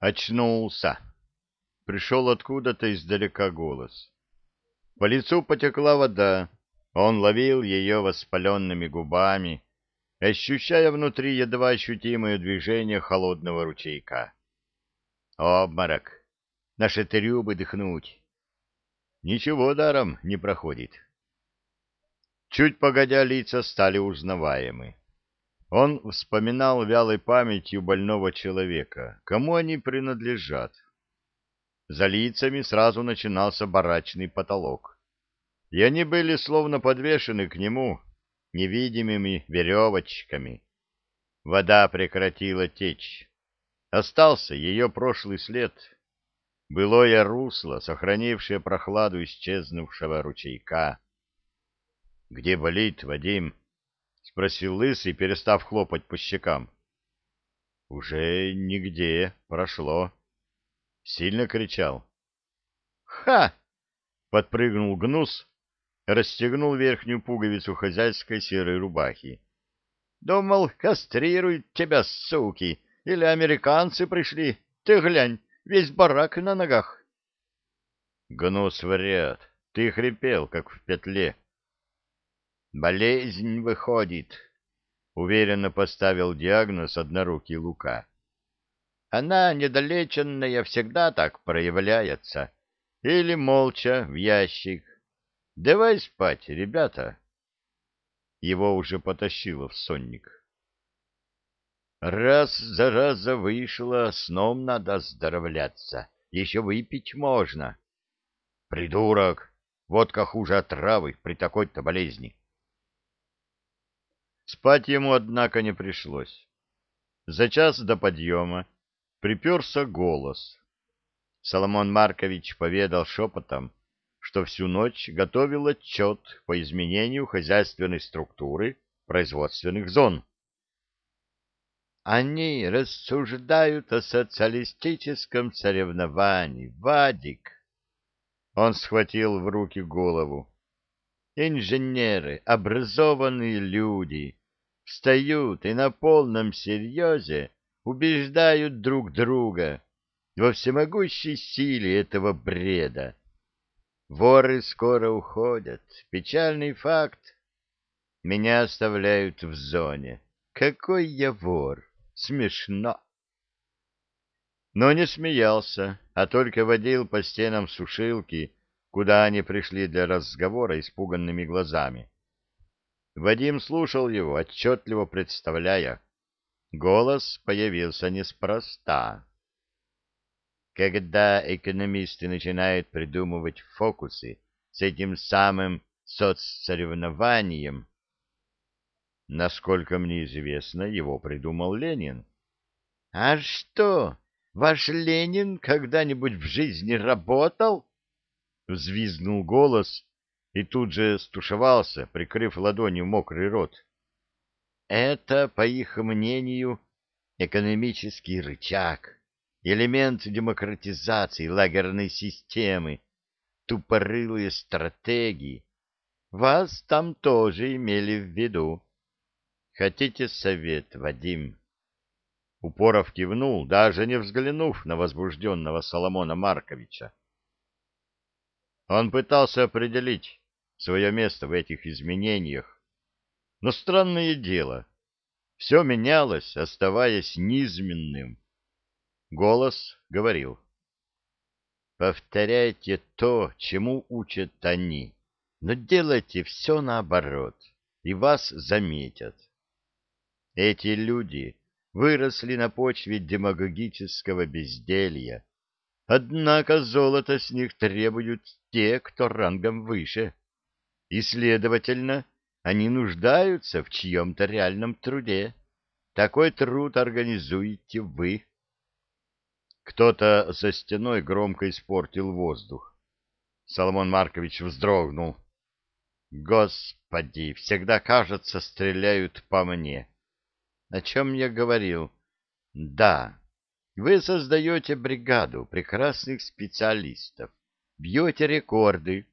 Очнулся. Пришел откуда-то издалека голос. По лицу потекла вода. Он ловил ее воспаленными губами, ощущая внутри едва ощутимое движение холодного ручейка. Обморок. На шатырю дыхнуть. Ничего даром не проходит. Чуть погодя, лица стали узнаваемы. Он вспоминал вялой памятью больного человека, кому они принадлежат. За лицами сразу начинался барачный потолок, и они были словно подвешены к нему невидимыми веревочками. Вода прекратила течь. Остался ее прошлый след, былое русло, сохранившее прохладу исчезнувшего ручейка. — Где болит, Вадим? — спросил Лысый, перестав хлопать по щекам. — Уже нигде, прошло. Сильно кричал. «Ха!» — подпрыгнул Гнус, расстегнул верхнюю пуговицу хозяйской серой рубахи. «Думал, кастрируют тебя, суки, или американцы пришли. Ты глянь, весь барак на ногах». «Гнус вряд. Ты хрипел, как в петле». «Болезнь выходит», — уверенно поставил диагноз однорукий Лука. «Она, недолеченная, всегда так проявляется. Или молча в ящик. Давай спать, ребята». Его уже потащило в сонник. «Раз за раза вышло, сном надо оздоровляться. Еще выпить можно». «Придурок! Водка хуже отравы при такой-то болезни». Спать ему, однако, не пришлось. За час до подъема приперся голос. Соломон Маркович поведал шепотом, что всю ночь готовил отчет по изменению хозяйственной структуры производственных зон. Они рассуждают о социалистическом соревновании, Вадик. Он схватил в руки голову. Инженеры, образованные люди, встают и на полном серьезе убеждают друг друга во всемогущей силе этого бреда. Воры скоро уходят. Печальный факт. Меня оставляют в зоне. Какой я вор! Смешно. Но не смеялся, а только водил по стенам сушилки, куда они пришли для разговора испуганными глазами. Вадим слушал его, отчетливо представляя. Голос появился неспроста. Когда экономисты начинают придумывать фокусы с этим самым соцсоревнованием, насколько мне известно, его придумал Ленин. — А что, ваш Ленин когда-нибудь в жизни работал? — взвизгнул голос, и тут же стушевался, прикрыв ладонью мокрый рот. Это, по их мнению, экономический рычаг, элемент демократизации лагерной системы, тупорылые стратегии. Вас там тоже имели в виду. Хотите совет, Вадим? Упоров кивнул, даже не взглянув на возбужденного Соломона Марковича. Он пытался определить свое место в этих изменениях. Но странное дело, все менялось, оставаясь низменным. Голос говорил. Повторяйте то, чему учат они, но делайте все наоборот, и вас заметят. Эти люди выросли на почве демагогического безделья, Однако золото с них требуют те, кто рангом выше, и, следовательно, они нуждаются в чьем-то реальном труде. Такой труд организуете вы. Кто-то за стеной громко испортил воздух. Соломон Маркович вздрогнул. Господи, всегда, кажется, стреляют по мне. О чем я говорил? Да, вы создаете бригаду прекрасных специалистов, бьете рекорды,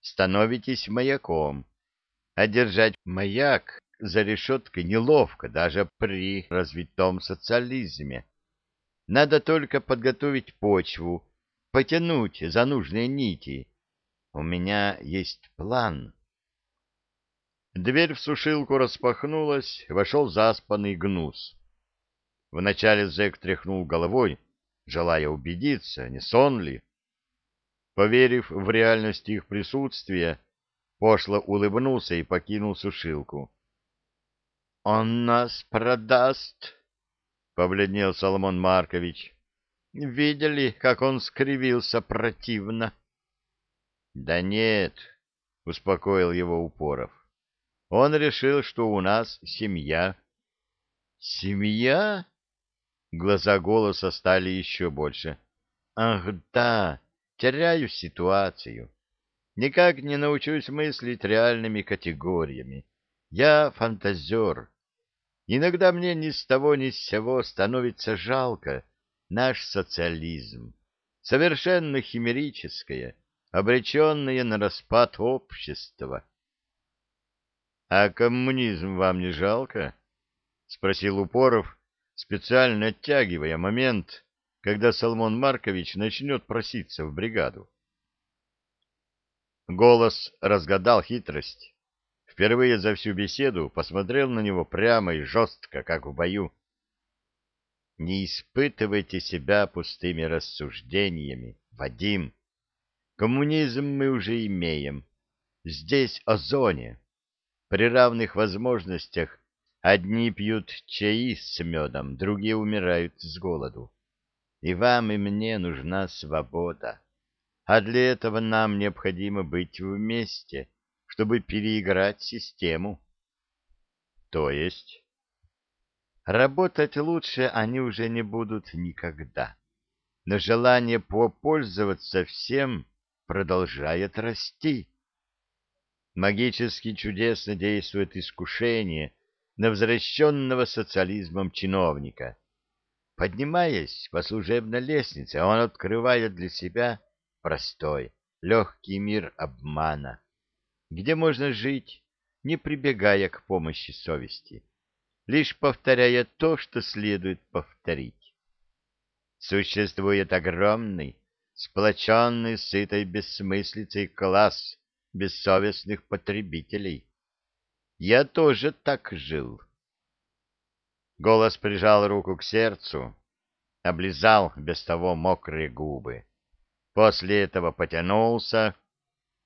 становитесь маяком. А держать маяк за решеткой неловко даже при развитом социализме. Надо только подготовить почву, потянуть за нужные нити. У меня есть план. Дверь в сушилку распахнулась, вошел заспанный гнус. Вначале зэк тряхнул головой, желая убедиться, не сон ли. Поверив в реальность их присутствия, пошло улыбнулся и покинул сушилку. — Он нас продаст, — побледнел Соломон Маркович. — Видели, как он скривился противно? — Да нет, — успокоил его Упоров. Он решил, что у нас семья. — Семья? Глаза голоса стали еще больше. — Ах, да, теряю ситуацию. Никак не научусь мыслить реальными категориями. Я фантазер. Иногда мне ни с того ни с сего становится жалко наш социализм. Совершенно химерическое, обреченное на распад общества. — А коммунизм вам не жалко? — спросил Упоров, специально оттягивая момент, когда Соломон Маркович начнет проситься в бригаду. Голос разгадал хитрость. Впервые за всю беседу посмотрел на него прямо и жестко, как в бою. Не испытывайте себя пустыми рассуждениями, Вадим. Коммунизм мы уже имеем. Здесь о зоне. При равных возможностях одни пьют чаи с медом, другие умирают с голоду. И вам, и мне нужна свобода а для этого нам необходимо быть вместе, чтобы переиграть систему. То есть? Работать лучше они уже не будут никогда, но желание попользоваться всем продолжает расти. Магически чудесно действует искушение на возвращенного социализмом чиновника. Поднимаясь по служебной лестнице, он открывает для себя простой, легкий мир обмана, где можно жить, не прибегая к помощи совести, лишь повторяя то, что следует повторить. Существует огромный, сплоченный сытой бессмыслицей класс бессовестных потребителей. Я тоже так жил. Голос прижал руку к сердцу, облизал без того мокрые губы. После этого потянулся,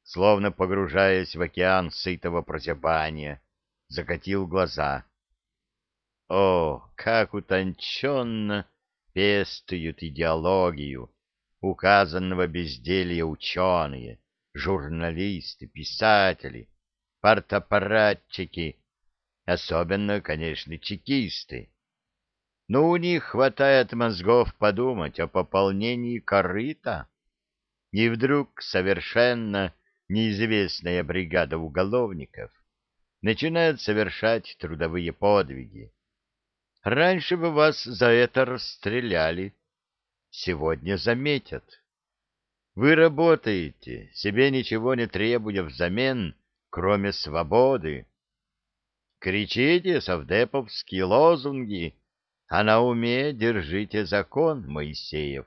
словно погружаясь в океан сытого прозябания, закатил глаза. О, как утонченно пестуют идеологию указанного безделья ученые, журналисты, писатели, партапаратчики, особенно, конечно, чекисты. Но у них хватает мозгов подумать о пополнении корыта и вдруг совершенно неизвестная бригада уголовников начинает совершать трудовые подвиги. Раньше бы вас за это расстреляли, сегодня заметят. Вы работаете, себе ничего не требуя взамен, кроме свободы. Кричите совдеповские лозунги, а на уме держите закон Моисеев.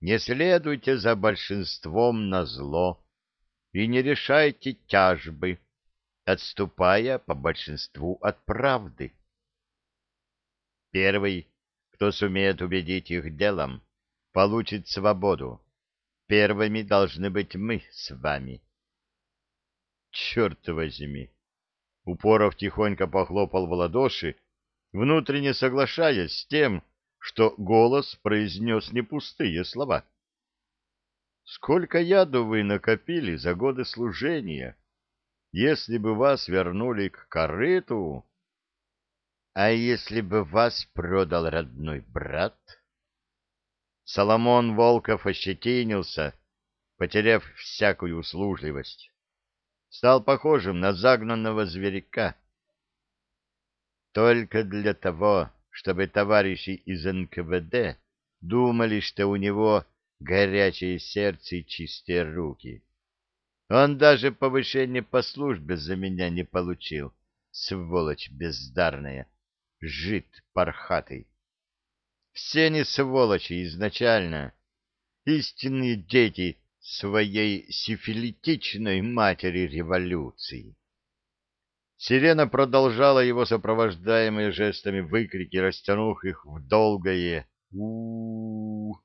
Не следуйте за большинством на зло и не решайте тяжбы, отступая по большинству от правды. Первый, кто сумеет убедить их делом, получит свободу. Первыми должны быть мы с вами. Черт возьми! Упоров тихонько похлопал в ладоши, внутренне соглашаясь с тем, что голос произнес не пустые слова. «Сколько яду вы накопили за годы служения? Если бы вас вернули к корыту...» «А если бы вас продал родной брат?» Соломон Волков ощетинился, потеряв всякую услужливость. Стал похожим на загнанного зверяка. Только для того, чтобы товарищи из НКВД думали, что у него горячее сердце и чистые руки. Он даже повышение по службе за меня не получил, сволочь бездарная, жид пархатый. Все не сволочи изначально. Истинные дети своей сифилитичной матери революции. Сирена продолжала его сопровождаемые жестами выкрики, растянув их в долгое у, -у, -у, -у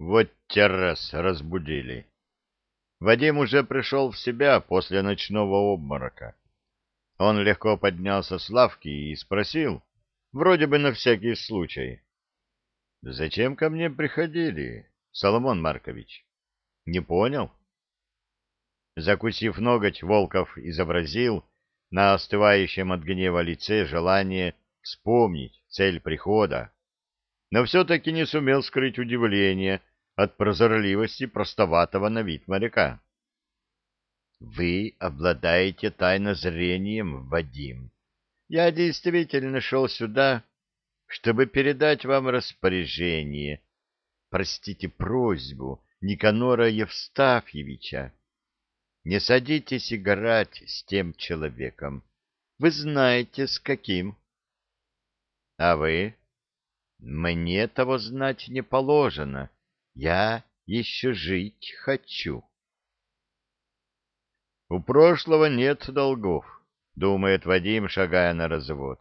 Вот те раз разбудили. Вадим уже пришел в себя после ночного обморока. Он легко поднялся с лавки и спросил, вроде бы на всякий случай. — Зачем ко мне приходили, Соломон Маркович? — Не понял? Закусив ноготь, Волков изобразил на остывающем от гнева лице желание вспомнить цель прихода, но все-таки не сумел скрыть удивление от прозорливости простоватого на вид моряка. «Вы обладаете тайнозрением, Вадим. Я действительно шел сюда, чтобы передать вам распоряжение, простите, просьбу Никанора Евстафьевича. Не садитесь играть с тем человеком. Вы знаете, с каким. А вы? Мне того знать не положено. Я еще жить хочу. У прошлого нет долгов, думает Вадим, шагая на развод.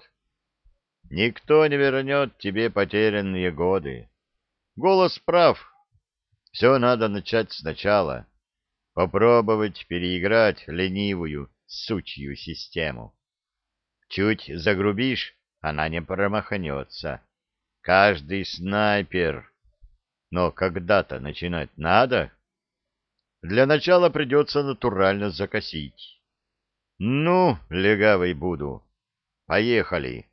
Никто не вернет тебе потерянные годы. Голос прав. Все надо начать сначала. Попробовать переиграть ленивую сучью систему. Чуть загрубишь, она не промахнется. Каждый снайпер но когда-то начинать надо. Для начала придется натурально закосить. Ну, легавый буду. Поехали.